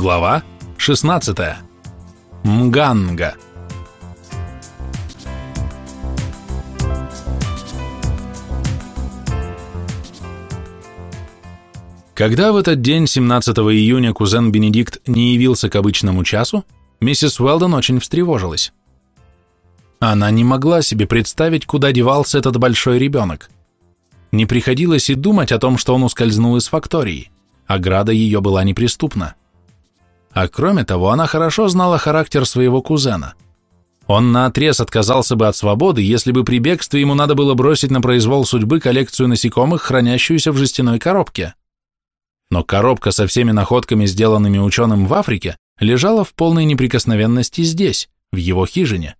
Глава 16. Мганга. Когда в этот день, 17 июня, кузен Бенедикт не явился к обычному часу, миссис Уэлдон очень встревожилась. Она не могла себе представить, куда девался этот большой ребенок. Не приходилось и думать о том, что он ускользнул из фактории. Ограда ее была неприступна. А кроме того, она хорошо знала характер своего кузена. Он наотрез отказался бы от свободы, если бы при бегстве ему надо было бросить на произвол судьбы коллекцию насекомых, хранящуюся в жестяной коробке. Но коробка со всеми находками, сделанными ученым в Африке, лежала в полной неприкосновенности здесь, в его хижине.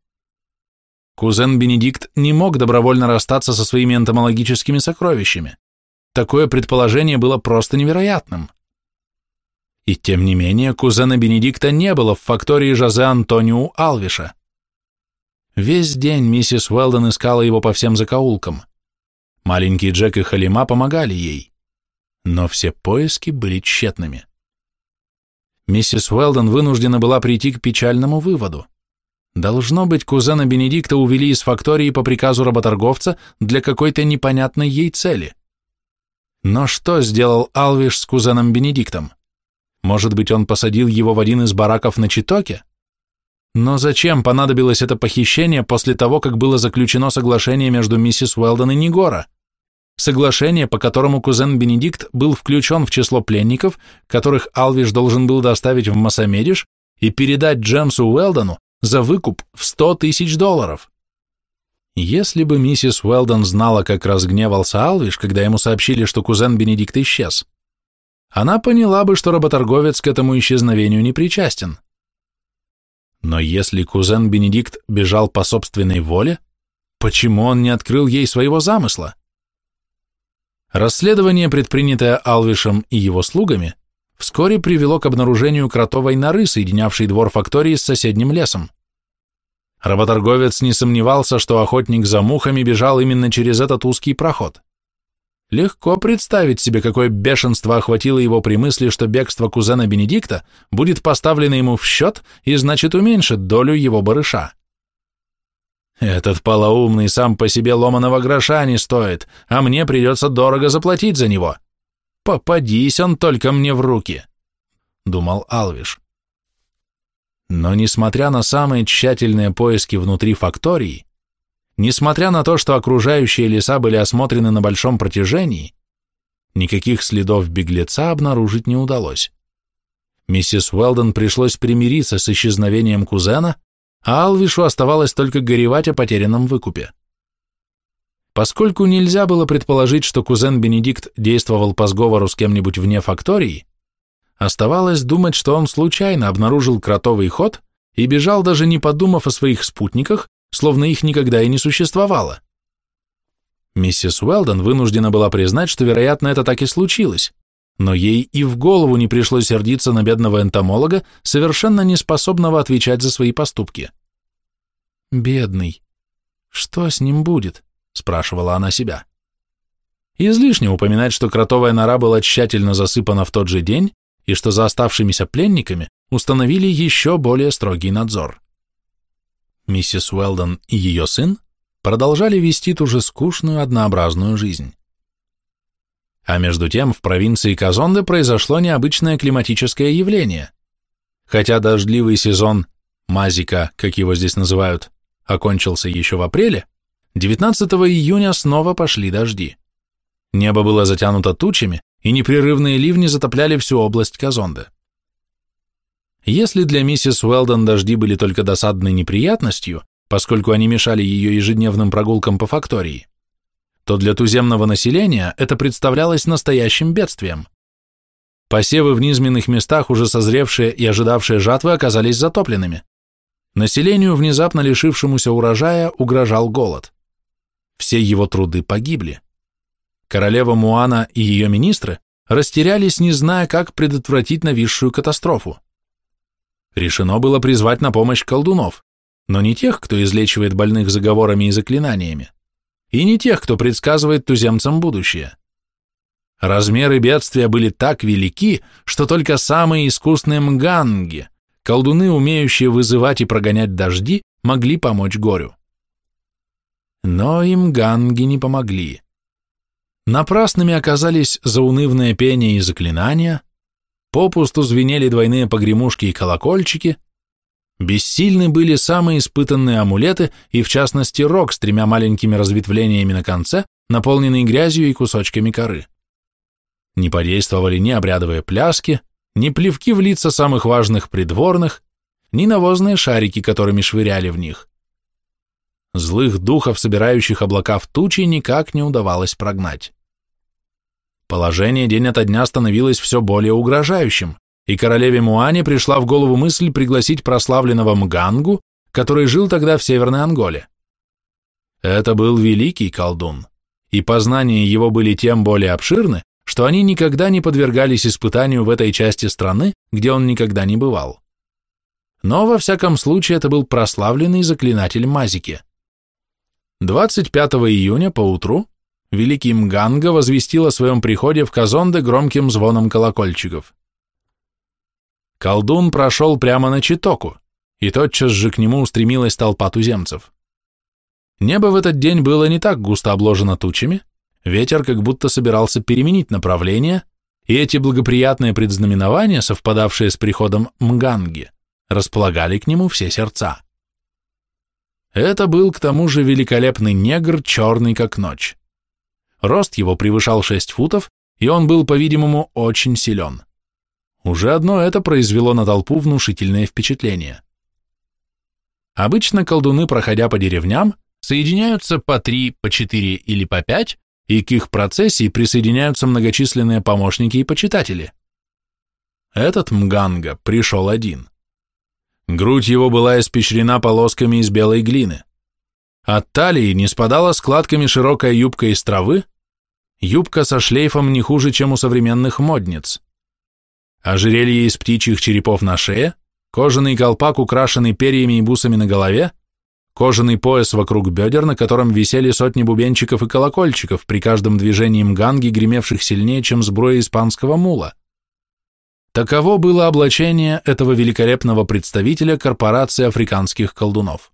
Кузен Бенедикт не мог добровольно расстаться со своими энтомологическими сокровищами. Такое предположение было просто невероятным. И тем не менее, кузена Бенедикта не было в фактории Жозе Антониу Алвиша. Весь день миссис Уэлдон искала его по всем закоулкам. Маленький Джек и Халима помогали ей но все поиски были тщетными. Миссис Уэлдон вынуждена была прийти к печальному выводу. Должно быть, кузена Бенедикта увели из фактории по приказу работорговца для какой-то непонятной ей цели. Но что сделал Алвиш с кузеном Бенедиктом? Может быть, он посадил его в один из бараков на Читоке? Но зачем понадобилось это похищение после того, как было заключено соглашение между миссис Уэлдон и Нигора? соглашение, по которому кузен Бенедикт был включен в число пленников, которых Алвиш должен был доставить в Массамедиш и передать Джемсу Уэлдону за выкуп в 100 тысяч долларов. Если бы миссис Уэлдон знала, как разгневался Алвиш, когда ему сообщили, что кузен Бенедикт исчез, она поняла бы, что работорговец к этому исчезновению не причастен. Но если кузен Бенедикт бежал по собственной воле, почему он не открыл ей своего замысла? Расследование, предпринятое Алвишем и его слугами, вскоре привело к обнаружению кротовой норы, соединявшей двор фактории с соседним лесом. Работорговец не сомневался, что охотник за мухами бежал именно через этот узкий проход. Легко представить себе, какое бешенство охватило его при мысли, что бегство кузена Бенедикта будет поставлено ему в счет и, значит, уменьшит долю его барыша. Этот полоумный сам по себе ломаного гроша не стоит, а мне придется дорого заплатить за него. Попадись он только мне в руки, — думал Алвиш. Но несмотря на самые тщательные поиски внутри фактории, несмотря на то, что окружающие леса были осмотрены на большом протяжении, никаких следов беглеца обнаружить не удалось. Миссис Уэлдон пришлось примириться с исчезновением кузена, а Алвишу оставалось только горевать о потерянном выкупе. Поскольку нельзя было предположить, что кузен Бенедикт действовал по сговору с кем-нибудь вне фактории, оставалось думать, что он случайно обнаружил кротовый ход и бежал даже не подумав о своих спутниках, словно их никогда и не существовало. Миссис Уэлдон вынуждена была признать, что, вероятно, это так и случилось, но ей и в голову не пришло сердиться на бедного энтомолога, совершенно неспособного отвечать за свои поступки. «Бедный. Что с ним будет?» — спрашивала она себя. Излишне упоминать, что кротовая нора была тщательно засыпана в тот же день и что за оставшимися пленниками установили еще более строгий надзор. Миссис Уэлдон и ее сын продолжали вести ту же скучную однообразную жизнь. А между тем в провинции Казонде произошло необычное климатическое явление. Хотя дождливый сезон Мазика, как его здесь называют, окончился еще в апреле, 19 июня снова пошли дожди. Небо было затянуто тучами, и непрерывные ливни затопляли всю область Казонде. Если для миссис Уэлдон дожди были только досадной неприятностью, поскольку они мешали ее ежедневным прогулкам по фактории, то для туземного населения это представлялось настоящим бедствием. Посевы в низменных местах, уже созревшие и ожидавшие жатвы, оказались затопленными. Населению, внезапно лишившемуся урожая, угрожал голод. Все его труды погибли. Королева Муана и ее министры растерялись, не зная, как предотвратить нависшую катастрофу. Решено было призвать на помощь колдунов, но не тех, кто излечивает больных заговорами и заклинаниями, и не тех, кто предсказывает туземцам будущее. Размеры бедствия были так велики, что только самые искусные мганги, колдуны, умеющие вызывать и прогонять дожди, могли помочь горю. Но и мганги не помогли. Напрасными оказались заунывное пение и заклинания, попусту звенели двойные погремушки и колокольчики, бессильны были самые испытанные амулеты и, в частности, рог с тремя маленькими разветвлениями на конце, наполненный грязью и кусочками коры. Не подействовали ни обрядовые пляски, ни плевки в лица самых важных придворных, ни навозные шарики, которыми швыряли в них. Злых духов, собирающих облака в тучи, никак не удавалось прогнать. Положение день ото дня становилось все более угрожающим, и королеве Муане пришла в голову мысль пригласить прославленного Мгангу, который жил тогда в Северной Анголе. Это был великий колдун, и познания его были тем более обширны, что они никогда не подвергались испытанию в этой части страны, где он никогда не бывал. Но, во всяком случае, это был прославленный заклинатель Мазики. 25 июня поутру великий Мганга возвестил о своем приходе в Казонде громким звоном колокольчиков. Колдун прошел прямо на Читоку, и тотчас же к нему устремилась толпа туземцев. Небо в этот день было не так густо обложено тучами, Ветер как будто собирался переменить направление, и эти благоприятные предзнаменования, совпадавшие с приходом Мганги, располагали к нему все сердца. Это был к тому же великолепный негр, черный как ночь. Рост его превышал 6 футов, и он был, по-видимому, очень силен. Уже одно это произвело на толпу внушительное впечатление. Обычно колдуны, проходя по деревням, соединяются по три, по четыре или по пять и к их процессии присоединяются многочисленные помощники и почитатели. Этот Мганга пришел один. Грудь его была испещрена полосками из белой глины. От талии не спадала складками широкая юбка из травы, юбка со шлейфом не хуже, чем у современных модниц. Ожерелье из птичьих черепов на шее, кожаный колпак, украшенный перьями и бусами на голове, кожаный пояс вокруг бедер, на котором висели сотни бубенчиков и колокольчиков, при каждом движении мганги, гремевших сильнее, чем сброя испанского мула. Таково было облачение этого великолепного представителя корпорации африканских колдунов.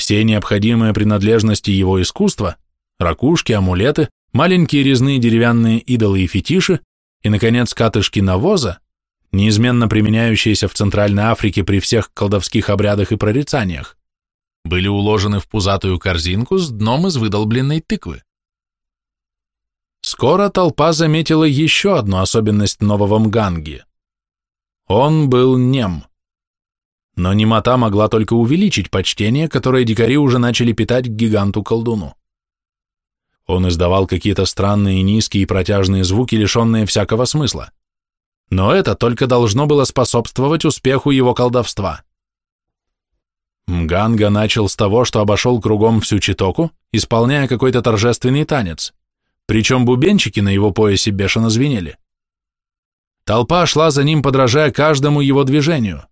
Все необходимые принадлежности его искусства – ракушки, амулеты, маленькие резные деревянные идолы и фетиши и, наконец, катышки навоза, неизменно применяющиеся в Центральной Африке при всех колдовских обрядах и прорицаниях, были уложены в пузатую корзинку с дном из выдолбленной тыквы. Скоро толпа заметила еще одну особенность нового Мганги. Он был нем. Но немота могла только увеличить почтение, которое дикари уже начали питать к гиганту-колдуну. Он издавал какие-то странные низкие и протяжные звуки, лишенные всякого смысла. Но это только должно было способствовать успеху его колдовства. Мганга начал с того, что обошел кругом всю Читоку, исполняя какой-то торжественный танец, причем бубенчики на его поясе бешено звенели. Толпа шла за ним, подражая каждому его движению.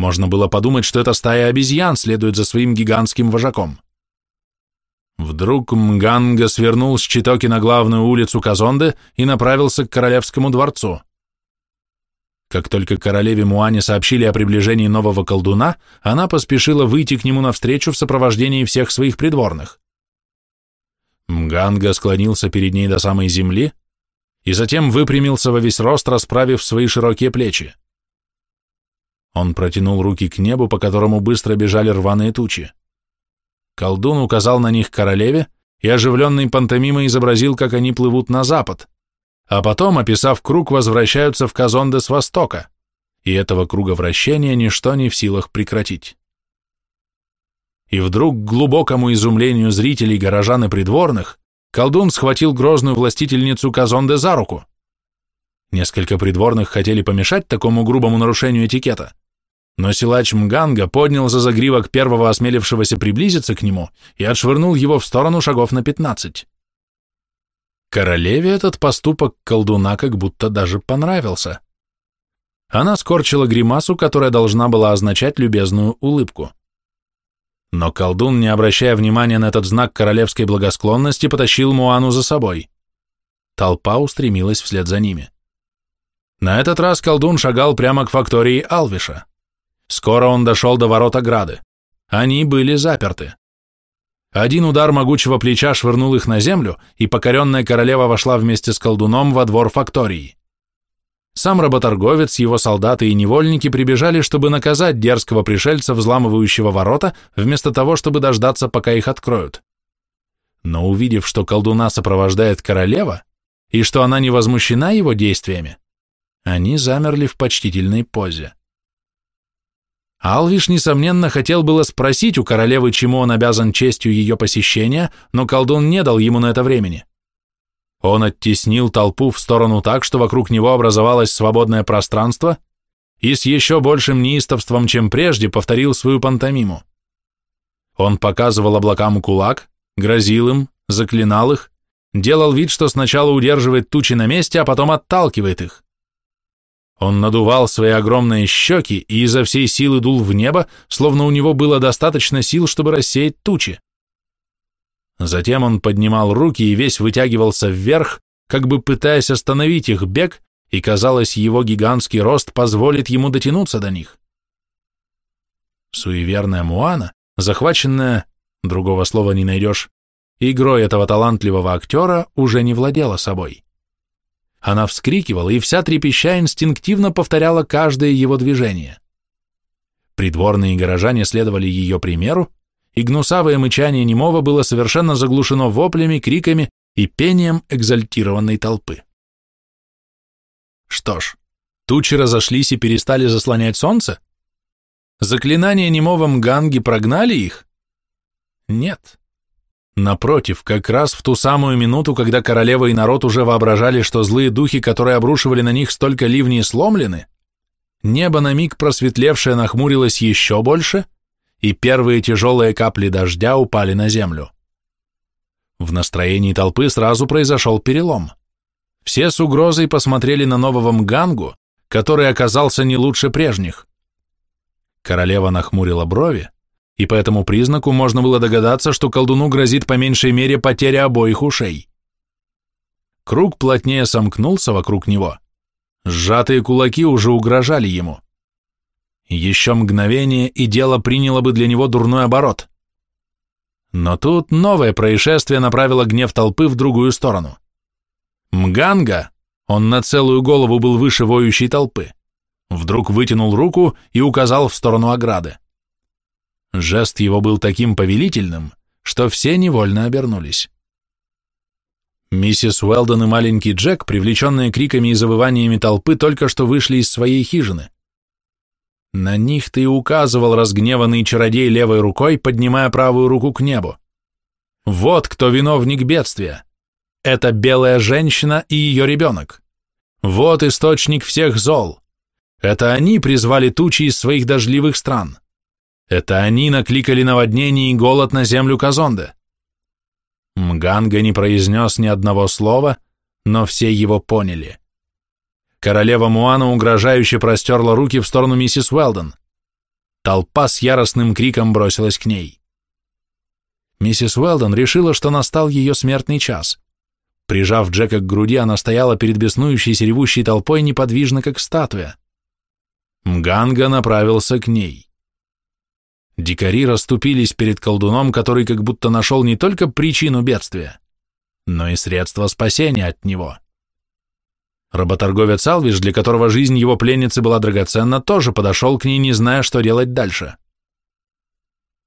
Можно было подумать, что эта стая обезьян следует за своим гигантским вожаком. Вдруг Мганга свернул с Читоки на главную улицу Казонде и направился к королевскому дворцу. Как только королеве Муане сообщили о приближении нового колдуна, она поспешила выйти к нему навстречу в сопровождении всех своих придворных. Мганга склонился перед ней до самой земли и затем выпрямился во весь рост, расправив свои широкие плечи. Он протянул руки к небу, по которому быстро бежали рваные тучи. Колдун указал на них королеве и оживленный пантомимой изобразил, как они плывут на запад, а потом, описав круг, возвращаются в Казонде с востока, и этого круга вращения ничто не в силах прекратить. И вдруг, к глубокому изумлению зрителей, горожан и придворных, колдун схватил грозную властительницу Казонде за руку. Несколько придворных хотели помешать такому грубому нарушению этикета, но силач Мганга поднял за загривок первого осмелившегося приблизиться к нему и отшвырнул его в сторону шагов на пятнадцать. Королеве этот поступок колдуна как будто даже понравился. Она скорчила гримасу, которая должна была означать любезную улыбку. Но колдун, не обращая внимания на этот знак королевской благосклонности, потащил Муану за собой. Толпа устремилась вслед за ними. На этот раз колдун шагал прямо к фактории Алвиша. Скоро он дошел до ворот ограды. Они были заперты. Один удар могучего плеча швырнул их на землю, и покоренная королева вошла вместе с колдуном во двор фактории. Сам работорговец, его солдаты и невольники прибежали, чтобы наказать дерзкого пришельца, взламывающего ворота, вместо того, чтобы дождаться, пока их откроют. Но увидев, что колдуна сопровождает королева, и что она не возмущена его действиями, они замерли в почтительной позе. Алвиш, несомненно, хотел было спросить у королевы, чему он обязан честью ее посещения, но колдун не дал ему на это времени. Он оттеснил толпу в сторону так, что вокруг него образовалось свободное пространство, и с еще большим неистовством, чем прежде, повторил свою пантомиму. Он показывал облакам кулак, грозил им, заклинал их, делал вид, что сначала удерживает тучи на месте, а потом отталкивает их. Он надувал свои огромные щеки и изо всей силы дул в небо, словно у него было достаточно сил, чтобы рассеять тучи. Затем он поднимал руки и весь вытягивался вверх, как бы пытаясь остановить их бег, и, казалось, его гигантский рост позволит ему дотянуться до них. Суеверная Муана, захваченная, другого слова не найдешь, игрой этого талантливого актера, уже не владела собой. Она вскрикивала и вся трепеща инстинктивно повторяла каждое его движение. Придворные горожане следовали ее примеру, и гнусавое мычание немого было совершенно заглушено воплями, криками и пением экзальтированной толпы. Что ж, тучи разошлись и перестали заслонять солнце? Заклинания немого Мганги прогнали их? Нет. Напротив, как раз в ту самую минуту, когда королева и народ уже воображали, что злые духи, которые обрушивали на них столько ливней, сломлены, небо на миг просветлевшее нахмурилось еще больше, и первые тяжелые капли дождя упали на землю. В настроении толпы сразу произошел перелом. Все с угрозой посмотрели на нового Мгангу, который оказался не лучше прежних. Королева нахмурила брови, и по этому признаку можно было догадаться, что колдуну грозит по меньшей мере потеря обоих ушей. Круг плотнее сомкнулся вокруг него. Сжатые кулаки уже угрожали ему. Еще мгновение, и дело приняло бы для него дурной оборот. Но тут новое происшествие направило гнев толпы в другую сторону. Мганга, он на целую голову был выше воющей толпы, вдруг вытянул руку и указал в сторону ограды. Жест его был таким повелительным, что все невольно обернулись. Миссис Уэлдон и маленький Джек, привлеченные криками и завываниями толпы, только что вышли из своей хижины. На них ты указывал разгневанный чародей левой рукой, поднимая правую руку к небу. Вот кто виновник бедствия. Это белая женщина и ее ребенок. Вот источник всех зол. Это они призвали тучи из своих дождливых стран. Это они накликали наводнение и голод на землю Казонде. Мганга не произнес ни одного слова, но все его поняли. Королева Муана угрожающе простерла руки в сторону миссис Уэлдон. Толпа с яростным криком бросилась к ней. Миссис Уэлдон решила, что настал ее смертный час. Прижав Джека к груди, она стояла перед беснующейся ревущей толпой неподвижно, как статуя. Мганга направился к ней. Дикари расступились перед колдуном, который как будто нашел не только причину бедствия, но и средство спасения от него. Работорговец Алвиш, для которого жизнь его пленницы была драгоценна, тоже подошел к ней, не зная, что делать дальше.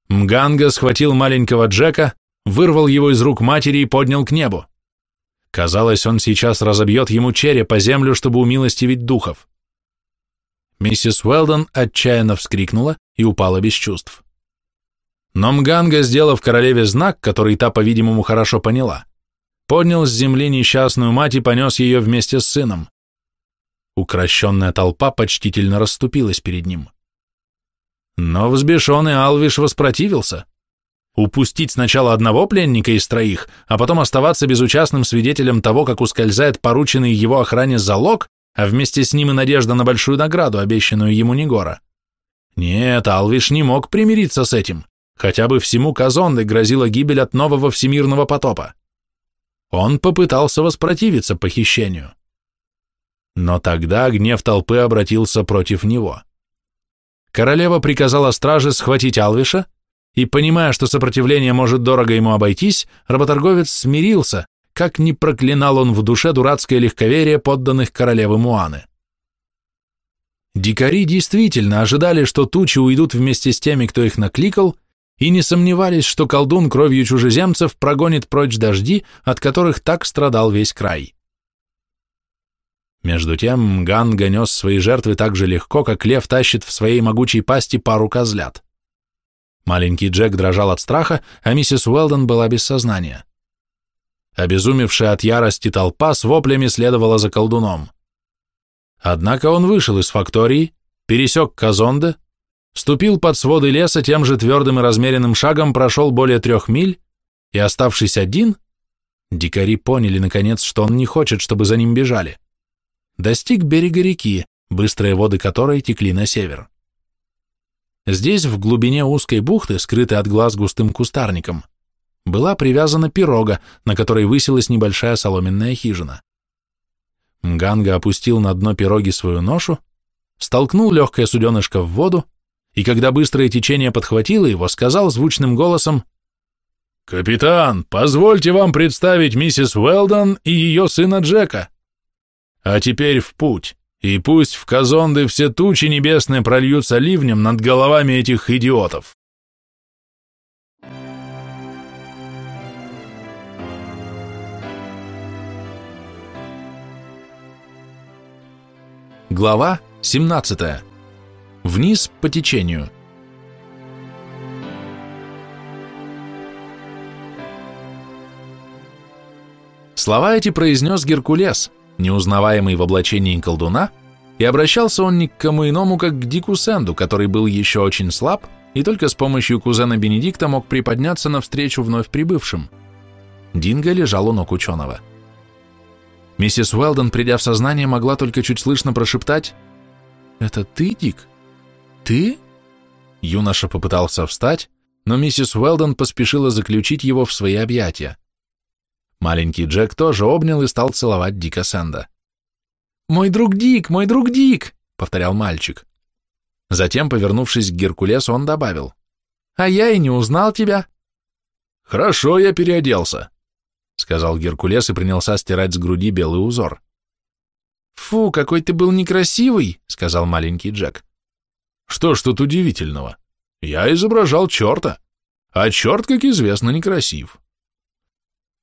Мганга схватил маленького Джека, вырвал его из рук матери и поднял к небу. Казалось, он сейчас разобьет ему череп по землю, чтобы умилостивить духов. Миссис Уэлдон отчаянно вскрикнула и упала без чувств. Но Мганга, сделав королеве знак, который та, по-видимому, хорошо поняла, поднял с земли несчастную мать и понес ее вместе с сыном. Укращенная толпа почтительно расступилась перед ним. Но взбешенный Алвиш воспротивился. Упустить сначала одного пленника из троих, а потом оставаться безучастным свидетелем того, как ускользает порученный его охране залог, а вместе с ним и надежда на большую награду, обещанную ему Негора. Нет, Алвиш не мог примириться с этим. Хотя бы всему Казонде грозила гибель от нового всемирного потопа. он попытался воспротивиться похищению. Но тогда гнев толпы обратился против него. Королева приказала страже схватить Алвиша, и, понимая, что сопротивление может дорого ему обойтись, работорговец смирился, как ни проклинал он в душе дурацкое легковерие подданных королевы Муаны. Дикари действительно ожидали, что тучи уйдут вместе с теми, кто их накликал, и не сомневались, что колдун кровью чужеземцев прогонит прочь дожди, от которых так страдал весь край. Между тем Мганга нес свои жертвы так же легко, как лев тащит в своей могучей пасти пару козлят. Маленький Джек дрожал от страха, а миссис Уэлдон была без сознания. Обезумевшая от ярости толпа с воплями следовала за колдуном. Однако он вышел из фактории, пересек Казонде, ступил под своды леса тем же твердым и размеренным шагом, прошел более трех миль, и, оставшись один, дикари поняли, наконец, что он не хочет, чтобы за ним бежали, достиг берега реки, быстрые воды которой текли на север. Здесь, в глубине узкой бухты, скрытой от глаз густым кустарником, была привязана пирога, на которой высилась небольшая соломенная хижина. Мганга опустил на дно пироги свою ношу, столкнул легкое суденышко в воду, и когда быстрое течение подхватило его, сказал звучным голосом «Капитан, позвольте вам представить миссис Уэлдон и ее сына Джека. А теперь в путь, и пусть в Казонды все тучи небесные прольются ливнем над головами этих идиотов». Глава 17. Вниз по течению. Слова эти произнес Геркулес, неузнаваемый в облачении колдуна, и обращался он ни к кому иному, как к Дику Сэнду, который был еще очень слаб и только с помощью кузена Бенедикта мог приподняться навстречу вновь прибывшим. Динго лежал у ног ученого. — Миссис Уэлдон, придя в сознание, могла только чуть слышно прошептать «Это ты, Дик? Ты?» Юноша попытался встать, но миссис Уэлдон поспешила заключить его в свои объятия. Маленький Джек тоже обнял и стал целовать Дика Сэнда. «Мой друг Дик, мой друг Дик!» — повторял мальчик. Затем, повернувшись к Геркулесу, он добавил. «А я и не узнал тебя». «Хорошо я переоделся», — сказал Геркулес и принялся стирать с груди белый узор. «Фу, какой ты был некрасивый!» — сказал маленький Джек. «Что ж тут удивительного? Я изображал черта, а черт, как известно, некрасив».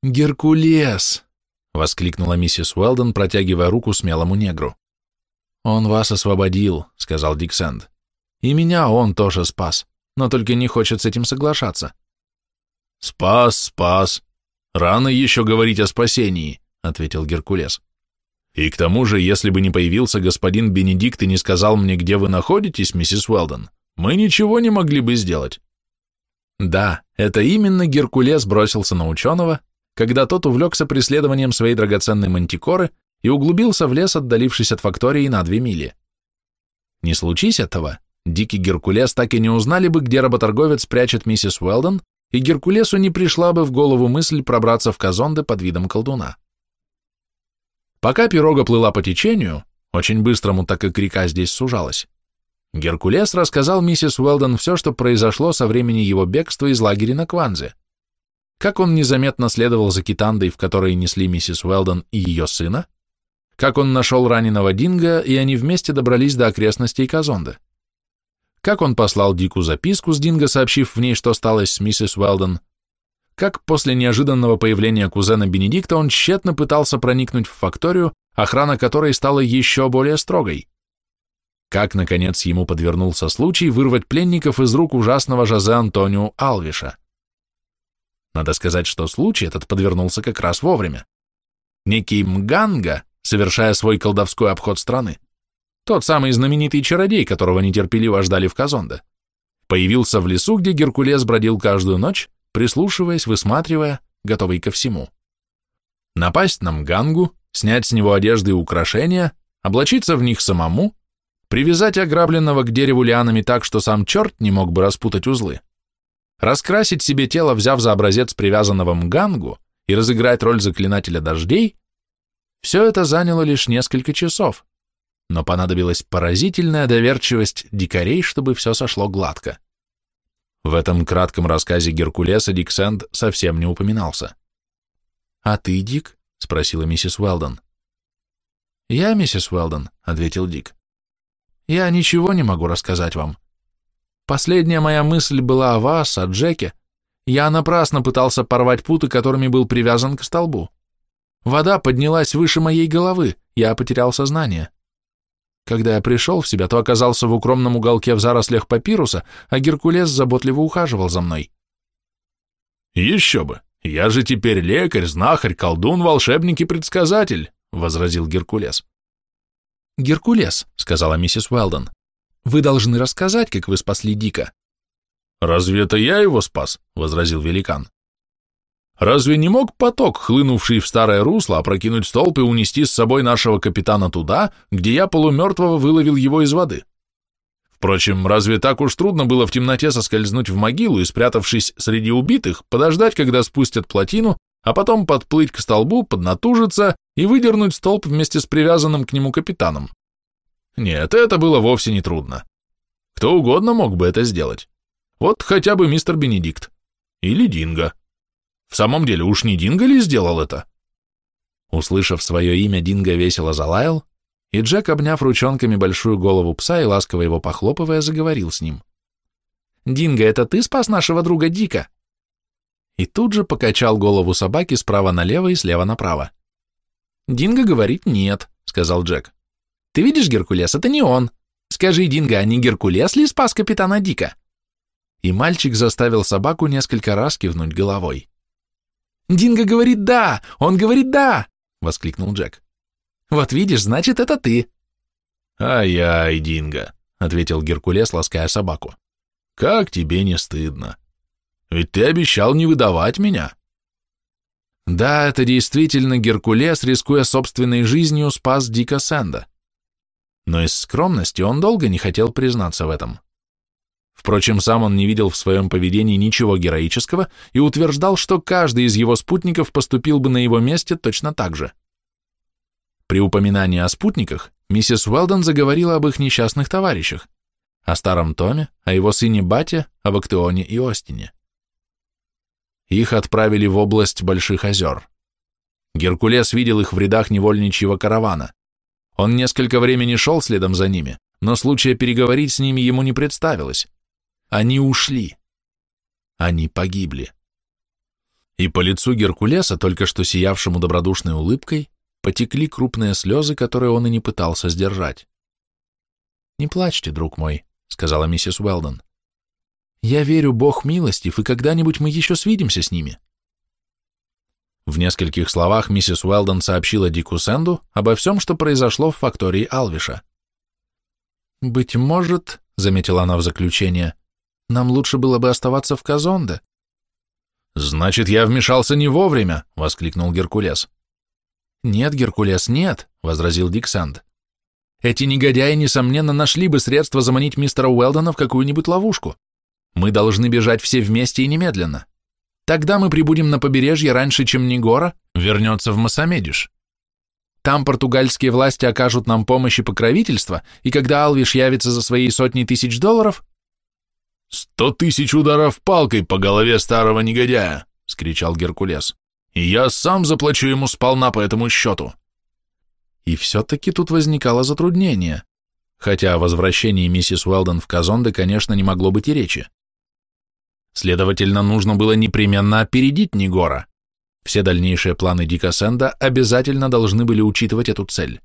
«Геркулес!» — воскликнула миссис Уэлдон, протягивая руку смелому негру. «Он вас освободил», — сказал Диксенд. «И меня он тоже спас, но только не хочет с этим соглашаться». «Спас, спас», «Рано еще говорить о спасении», — ответил Геркулес. «И к тому же, если бы не появился господин Бенедикт и не сказал мне, где вы находитесь, миссис Уэлдон, мы ничего не могли бы сделать». Да, это именно Геркулес бросился на ученого, когда тот увлекся преследованием своей драгоценной мантикоры и углубился в лес, отдалившись от фактории на две мили. Не случись этого, Дикий Геркулес так и не узнали бы, где работорговец прячет миссис Уэлдон, и Геркулесу не пришла бы в голову мысль пробраться в Казонде под видом колдуна. Пока пирога плыла по течению, очень быстрому, так как река здесь сужалась, Геркулес рассказал миссис Уэлдон все, что произошло со времени его бегства из лагеря на Кванзе. Как он незаметно следовал за китандой, в которой несли миссис Уэлдон и ее сына, как он нашел раненого Динго, и они вместе добрались до окрестностей Казонды как он послал Дику записку с Динго, сообщив в ней, что сталось с миссис Уэлдон, как после неожиданного появления кузена Бенедикта он тщетно пытался проникнуть в факторию, охрана которой стала еще более строгой. Как, наконец, ему подвернулся случай вырвать пленников из рук ужасного Жозе Антонио Алвиша. Надо сказать, что случай этот подвернулся как раз вовремя. Некий Мганга, совершая свой колдовской обход страны, тот самый знаменитый чародей, которого нетерпеливо ждали в Казонде, появился в лесу, где Геркулес бродил каждую ночь, прислушиваясь, высматривая, готовый ко всему. Напасть на Мгангу, снять с него одежды и украшения, облачиться в них самому, привязать ограбленного к дереву лианами так, что сам черт не мог бы распутать узлы, раскрасить себе тело, взяв за образец привязанного Мгангу, и разыграть роль заклинателя дождей, все это заняло лишь несколько часов, но понадобилась поразительная доверчивость дикарей, чтобы все сошло гладко. В этом кратком рассказе Геркулеса Дик Сэнд совсем не упоминался. «А ты, Дик?» — спросила миссис Уэлдон. «Я, миссис Уэлдон», — ответил Дик. «Я ничего не могу рассказать вам. Последняя моя мысль была о вас, о Джеке. Я напрасно пытался порвать путы, которыми был привязан к столбу. Вода поднялась выше моей головы, я потерял сознание. Когда я пришел в себя, то оказался в укромном уголке в зарослях папируса, а Геркулес заботливо ухаживал за мной. «Еще бы! Я же теперь лекарь, знахарь, колдун, волшебник и предсказатель!» — возразил Геркулес. «Геркулес», — сказала миссис Уэлдон, — «вы должны рассказать, как вы спасли Дика». «Разве это я его спас?» — возразил великан. Разве не мог поток, хлынувший в старое русло, опрокинуть столб и унести с собой нашего капитана туда, где я полумертвого выловил его из воды? Впрочем, разве так уж трудно было в темноте соскользнуть в могилу и, спрятавшись среди убитых, подождать, когда спустят плотину, а потом подплыть к столбу, поднатужиться и выдернуть столб вместе с привязанным к нему капитаном? Нет, это было вовсе не трудно. Кто угодно мог бы это сделать. Вот хотя бы мистер Бенедикт. Или Динго. В самом деле, уж не Динго ли сделал это? Услышав свое имя, Динго весело залаял, и Джек, обняв ручонками большую голову пса и ласково его похлопывая, заговорил с ним. «Динго, это ты спас нашего друга Дика?» И тут же покачал голову собаки справа налево и слева направо. «Динго говорит нет», — сказал Джек. «Ты видишь, Геркулес, это не он. Скажи, Динго, а не Геркулес ли спас капитана Дика?» И мальчик заставил собаку несколько раз кивнуть головой. «Динго говорит «да», он говорит «да», — воскликнул Джек. «Вот видишь, значит, это ты». «Ай-яй, Динго», — ответил Геркулес, лаская собаку. «Как тебе не стыдно? Ведь ты обещал не выдавать меня». Да, это действительно Геркулес, рискуя собственной жизнью, спас Дика Сэнда. Но из скромности он долго не хотел признаться в этом. Впрочем, сам он не видел в своем поведении ничего героического и утверждал, что каждый из его спутников поступил бы на его месте точно так же. При упоминании о спутниках миссис Уэлдон заговорила об их несчастных товарищах, о старом Томе, о его сыне Бате, об Актеоне и Остине. Их отправили в область Больших озер. Геркулес видел их в рядах невольничьего каравана. Он несколько времени шел следом за ними, но случая переговорить с ними ему не представилось. Они ушли. Они погибли. И по лицу Геркулеса, только что сиявшему добродушной улыбкой, потекли крупные слезы, которые он и не пытался сдержать. «Не плачьте, друг мой», — сказала миссис Уэлдон. «Я верю, Бог милостив, и когда-нибудь мы еще свидимся с ними». В нескольких словах миссис Уэлдон сообщила Дику Сэнду обо всем, что произошло в фактории Алвиша. «Быть может», — заметила она в заключение, нам лучше было бы оставаться в Казонде. Значит, я вмешался не вовремя, воскликнул Геркулес. Нет, Геркулес, нет, возразил Диксанд. Эти негодяи, несомненно, нашли бы средства заманить мистера Уэлдона в какую-нибудь ловушку. Мы должны бежать все вместе и немедленно. Тогда мы прибудем на побережье раньше, чем Нигора вернется в Масамедиш. Там португальские власти окажут нам помощь и покровительство, и когда Алвиш явится за своей сотней тысяч долларов, «Сто тысяч ударов палкой по голове старого негодяя!» — скричал Геркулес. «И я сам заплачу ему сполна по этому счету!» И все-таки тут возникало затруднение, хотя о возвращении миссис Уэлдон в Казонде, конечно, не могло быть и речи. Следовательно, нужно было непременно опередить Нигора. Все дальнейшие планы Дика Сэнда обязательно должны были учитывать эту цель.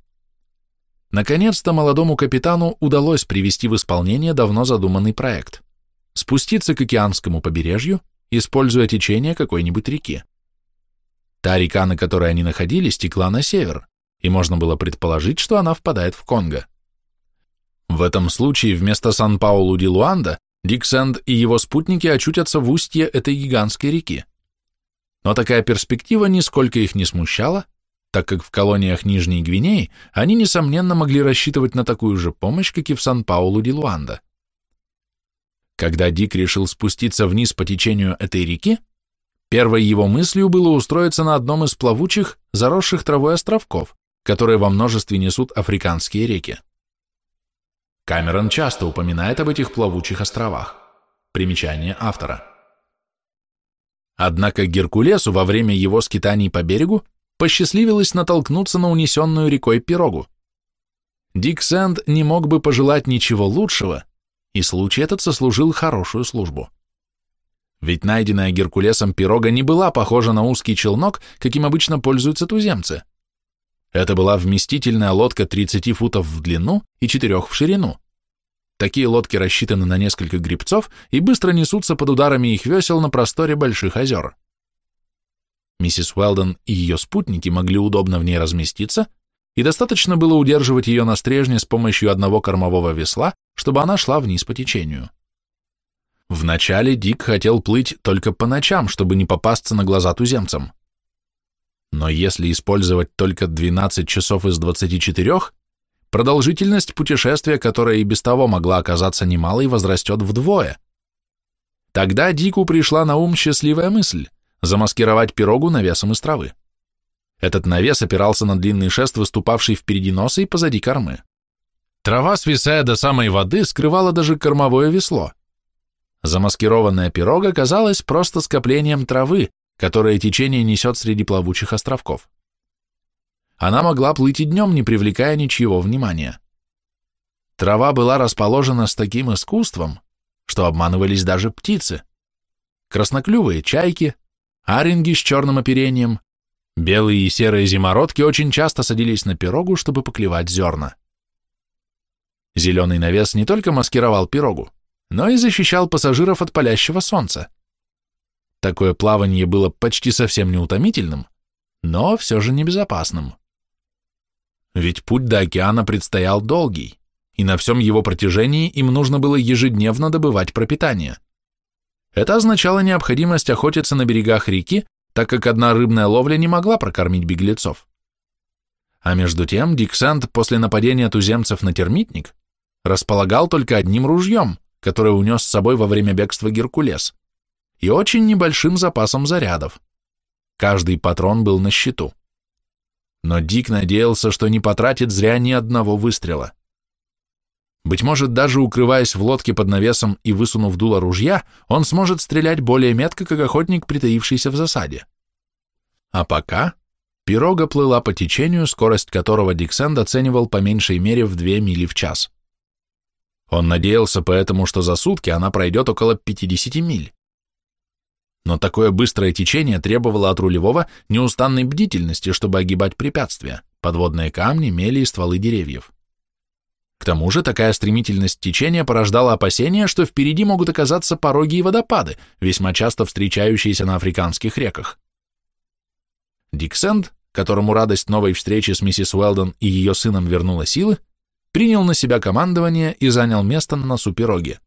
Наконец-то молодому капитану удалось привести в исполнение давно задуманный проект спуститься к океанскому побережью, используя течение какой-нибудь реки. Та река, на которой они находились, текла на север, и можно было предположить, что она впадает в Конго. В этом случае вместо Сан-Паулу-ди-Луанда Диксенд и его спутники очутятся в устье этой гигантской реки. Но такая перспектива нисколько их не смущала, так как в колониях Нижней Гвинеи они, несомненно, могли рассчитывать на такую же помощь, как и в— когда Дик решил спуститься вниз по течению этой реки, Первой его мыслью было устроиться на одном из плавучих, заросших травой островков, которые во множестве несут африканские реки. Камерон часто упоминает об этих плавучих островах. Примечание автора. Однако Геркулесу во время его скитаний по берегу посчастливилось натолкнуться на унесенную рекой пирогу. Дик Сэнд не мог бы пожелать ничего лучшего, и случай этот сослужил хорошую службу. Ведь найденная Геркулесом пирога не была похожа на узкий челнок, каким обычно пользуются туземцы. Это была вместительная лодка 30 футов в длину и 4 в ширину. Такие лодки рассчитаны на несколько грибцов и быстро несутся под ударами их весел на просторе больших озер. Миссис Уэлдон и ее спутники могли удобно в ней разместиться, и достаточно было удерживать ее на стрежне с помощью одного кормового весла, чтобы она шла вниз по течению. Вначале Дик хотел плыть только по ночам, чтобы не попасться на глаза туземцам. Но если использовать только 12 часов из 24, продолжительность путешествия, которая и без того могла оказаться немалой, возрастет вдвое. Тогда Дику пришла на ум счастливая мысль – замаскировать пирогу навесом из травы. Этот навес опирался на длинный шест, выступавший впереди носа и позади кормы. Трава, свисая до самой воды, скрывала даже кормовое весло. Замаскированная пирога казалась просто скоплением травы, которое течение несет среди плавучих островков. Она могла плыть и днем, не привлекая ничьего внимания. Трава была расположена с таким искусством, что обманывались даже птицы. Красноклювые чайки, аринги с черным оперением, Белые и серые зимородки очень часто садились на пирогу, чтобы поклевать зерна. Зеленый навес не только маскировал пирогу, но и защищал пассажиров от палящего солнца. Такое плавание было почти совсем неутомительным, но все же небезопасным. Ведь путь до океана предстоял долгий, и на всем его протяжении им нужно было ежедневно добывать пропитание. Это означало необходимость охотиться на берегах реки так как одна рыбная ловля не могла прокормить беглецов. А между тем Диксант после нападения туземцев на термитник располагал только одним ружьем, которое унес с собой во время бегства Геркулес, и очень небольшим запасом зарядов. Каждый патрон был на счету. Но Дик надеялся, что не потратит зря ни одного выстрела. Быть может, даже укрываясь в лодке под навесом и высунув дуло ружья, он сможет стрелять более метко, как охотник, притаившийся в засаде. А пока пирога плыла по течению, скорость которого Диксенд оценивал по меньшей мере в две мили в час. Он надеялся поэтому, что за сутки она пройдет около 50 миль. Но такое быстрое течение требовало от рулевого неустанной бдительности, чтобы огибать препятствия, подводные камни, мели и стволы деревьев. К тому же такая стремительность течения порождала опасения, что впереди могут оказаться пороги и водопады, весьма часто встречающиеся на африканских реках. Диксенд, которому радость новой встречи с миссис Уэлдон и ее сыном вернула силы, принял на себя командование и занял место на носу пироги.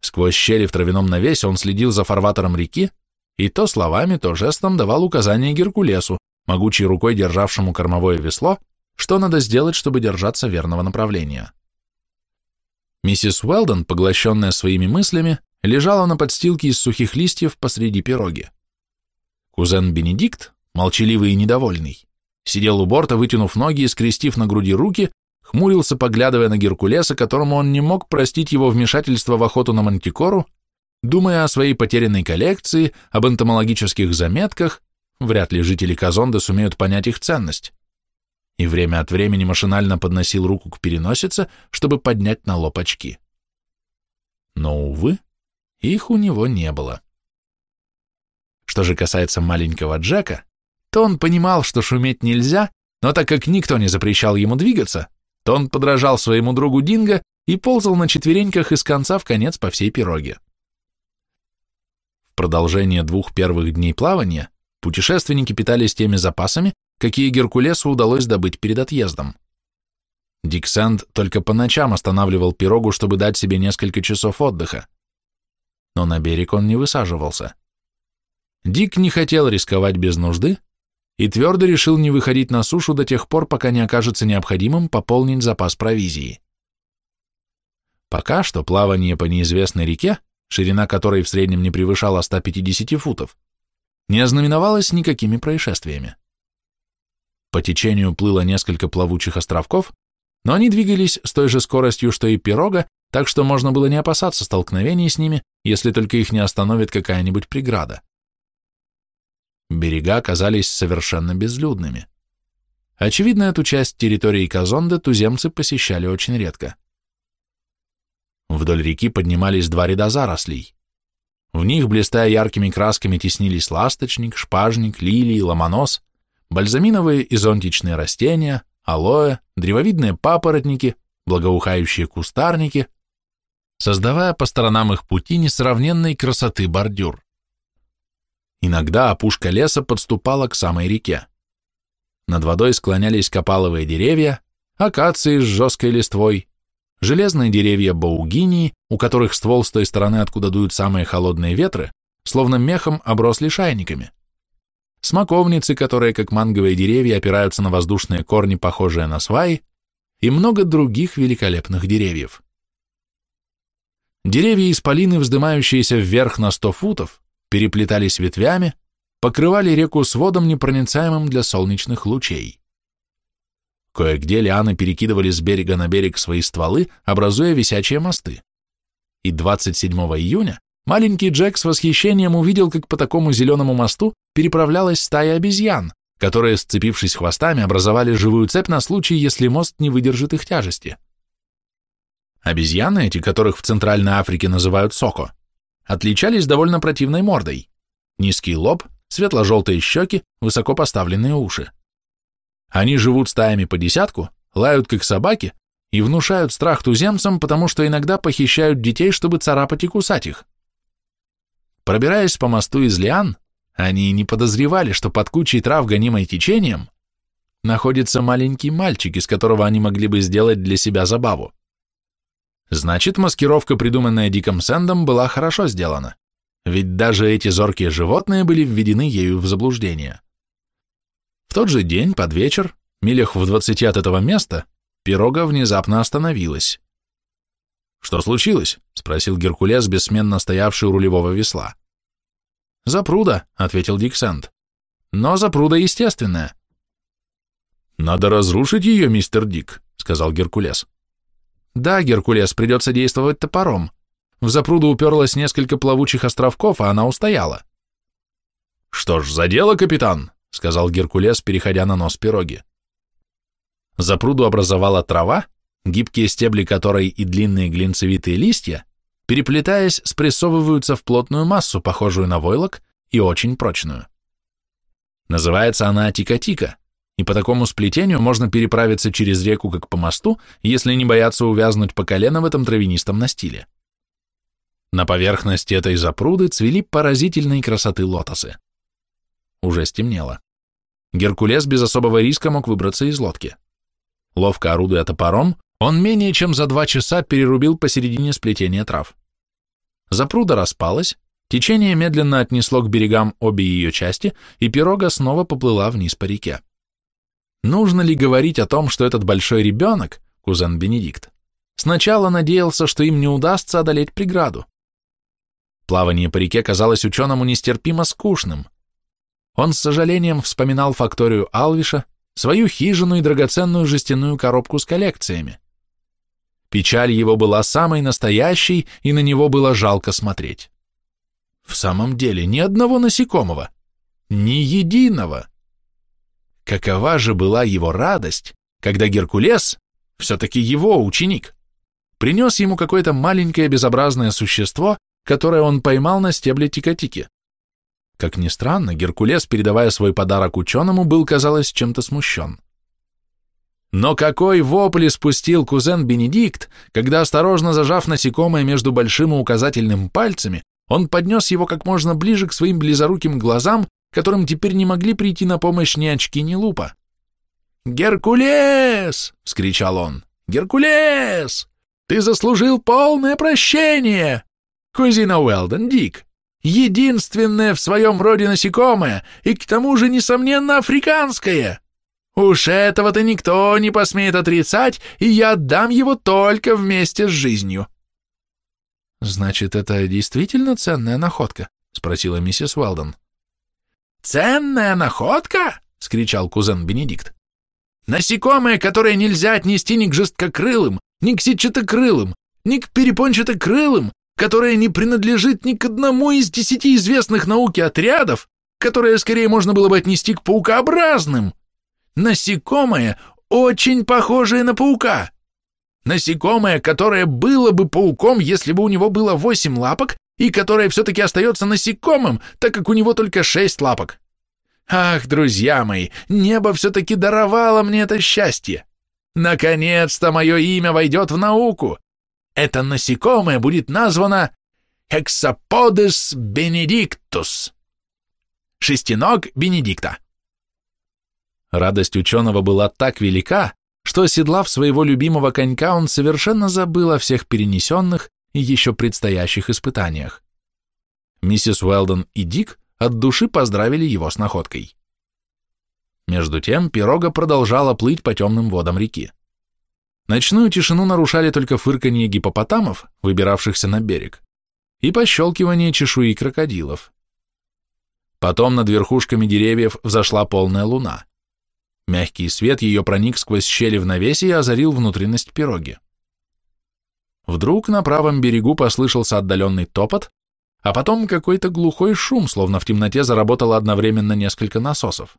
Сквозь щели в травяном навесе он следил за фарватером реки и то словами, то жестом давал указания Геркулесу, могучей рукой державшему кормовое весло, что надо сделать, чтобы держаться верного направления. Миссис Уэлдон, поглощенная своими мыслями, лежала на подстилке из сухих листьев посреди пироги. Кузен Бенедикт, молчаливый и недовольный, сидел у борта, вытянув ноги и скрестив на груди руки, хмурился, поглядывая на Геркулеса, которому он не мог простить его вмешательство в охоту на мантикору, думая о своей потерянной коллекции, об энтомологических заметках, вряд ли жители Казонды сумеют понять их ценность и время от времени машинально подносил руку к переносице, чтобы поднять на лоб очки. Но, увы, их у него не было. Что же касается маленького Джека, то он понимал, что шуметь нельзя, но так как никто не запрещал ему двигаться, то он подражал своему другу Динго и ползал на четвереньках из конца в конец по всей пироге. В продолжение двух первых дней плавания путешественники питались теми запасами, какие Геркулесу удалось добыть перед отъездом. Диксент только по ночам останавливал пирогу, чтобы дать себе несколько часов отдыха. Но на берег он не высаживался. Дик не хотел рисковать без нужды и твердо решил не выходить на сушу до тех пор, пока не окажется необходимым пополнить запас провизии. Пока что плавание по неизвестной реке, ширина которой в среднем не превышала 150 футов, не ознаменовалось никакими происшествиями. По течению плыло несколько плавучих островков, но они двигались с той же скоростью, что и пирога, так что можно было не опасаться столкновений с ними, если только их не остановит какая-нибудь преграда. Берега казались совершенно безлюдными. Очевидно, эту часть территории Казонде туземцы посещали очень редко. Вдоль реки поднимались два ряда зарослей. В них, блистая яркими красками, теснились ласточник, шпажник, лилии, ломонос, бальзаминовые и зонтичные растения, алоэ, древовидные папоротники, благоухающие кустарники, создавая по сторонам их пути несравненной красоты бордюр. Иногда опушка леса подступала к самой реке. Над водой склонялись копаловые деревья, акации с жесткой листвой, железные деревья баугинии, у которых ствол с той стороны, откуда дуют самые холодные ветры, словно мехом обросли шайниками. Смоковницы, которые, как манговые деревья, опираются на воздушные корни, похожие на сваи, и много других великолепных деревьев. Деревья исполины, вздымающиеся вверх на сто футов, переплетались ветвями, покрывали реку сводом, непроницаемым для солнечных лучей. Кое-где лианы перекидывали с берега на берег свои стволы, образуя висячие мосты. И 27 июня маленький Джек с восхищением увидел, как по такому зеленому мосту переправлялась стая обезьян, которые, сцепившись хвостами, образовали живую цепь на случай, если мост не выдержит их тяжести. Обезьяны эти, которых в Центральной Африке называют соко, отличались довольно противной мордой. Низкий лоб, светло-желтые щеки, высоко поставленные уши. Они живут стаями по десятку, лают как собаки и внушают страх туземцам, потому что иногда похищают детей, чтобы царапать и кусать их. Пробираясь по мосту из Лиан, они не подозревали, что под кучей трав, гонимой течением, находится маленький мальчик, из которого они могли бы сделать для себя забаву. Значит, маскировка, придуманная Диком Сэндом, была хорошо сделана, ведь даже эти зоркие животные были введены ею в заблуждение. В тот же день, под вечер, милях в двадцати от этого места, пирога внезапно остановилась. «Что случилось?» — спросил Геркулес, бессменно стоявший у рулевого весла. «Запруда», — ответил Диксент. «Но запруда естественная». «Надо разрушить ее, мистер Дик», — сказал Геркулес. Да, Геркулес, придется действовать топором. В запруду уперлось несколько плавучих островков, а она устояла. Что ж, за дело, капитан, сказал Геркулес, переходя на нос пироги. Запруду образовала трава, гибкие стебли которой и длинные глинцевитые листья, переплетаясь, спрессовываются в плотную массу, похожую на войлок, и очень прочную. Называется она тика-тика, и по такому сплетению можно переправиться через реку как по мосту, если не бояться увязнуть по колено в этом травянистом настиле. На поверхности этой запруды цвели поразительной красоты лотосы. Уже стемнело. Геркулес без особого риска мог выбраться из лодки. Ловко орудуя топором, он менее чем за два часа перерубил посередине сплетения трав. Запруда распалась, течение медленно отнесло к берегам обе ее части, и пирога снова поплыла вниз по реке. Нужно ли говорить о том, что этот большой ребенок, кузен Бенедикт, сначала надеялся, что им не удастся одолеть преграду? Плавание по реке казалось ученому нестерпимо скучным. Он с сожалением вспоминал факторию Алвиша, свою хижину и драгоценную жестяную коробку с коллекциями. Печаль его была самой настоящей, и на него было жалко смотреть. В самом деле, ни одного насекомого, ни единого. Какова же была его радость, когда Геркулес, все-таки его ученик, принес ему какое-то маленькое безобразное существо, которое он поймал на стебле тикотики. Как ни странно, Геркулес, передавая свой подарок ученому, был, казалось, чем-то смущен. Но какой вопль спустил кузен Бенедикт, когда, осторожно зажав насекомое между большим и указательным пальцами, он поднес его как можно ближе к своим близоруким глазам которым теперь не могли прийти на помощь ни очки, ни лупа. «Геркулес!» — вскричал он. «Геркулес! Ты заслужил полное прощение! Кузина Уэлден, Дик, единственное в своем роде насекомое, и к тому же, несомненно, африканское. Уж этого-то никто не посмеет отрицать, и я отдам его только вместе с жизнью». «Значит, это действительно ценная находка?» — спросила миссис Уэлден. «Ценная находка?» — скричал кузен Бенедикт. «Насекомое, которое нельзя отнести ни к жесткокрылым, ни к сетчатокрылым, ни к перепончатокрылым, которое не принадлежит ни к одному из десяти известных науке отрядов, которое скорее можно было бы отнести к паукообразным. Насекомое, очень похожее на паука. Насекомое, которое было бы пауком, если бы у него было восемь лапок, и которое все-таки остается насекомым, так как у него только шесть лапок. Ах, друзья мои, небо все-таки даровало мне это счастье. Наконец-то мое имя войдет в науку. Это насекомое будет названо Hexapodes benedictus. Шестиног Бенедикта. Радость ученого была так велика, что, оседлав своего любимого конька, он совершенно забыл о всех перенесенных и еще предстоящих испытаниях. Миссис Уэлдон и Дик от души поздравили его с находкой. Между тем пирога продолжала плыть по темным водам реки. Ночную тишину нарушали только фырканье гипопотамов, выбиравшихся на берег, и пощелкивание чешуи крокодилов. Потом над верхушками деревьев взошла полная луна. Мягкий свет ее проник сквозь щели в навесе и озарил внутренность пироги. Вдруг на правом берегу послышался отдаленный топот, а потом какой-то глухой шум, словно в темноте заработало одновременно несколько насосов.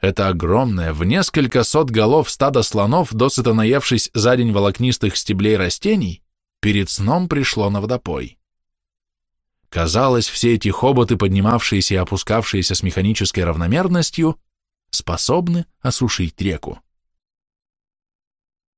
Это огромное, в несколько сот голов стадо слонов, досыта наевшись за день волокнистых стеблей растений, перед сном пришло на водопой. Казалось, все эти хоботы, поднимавшиеся и опускавшиеся с механической равномерностью, способны осушить реку.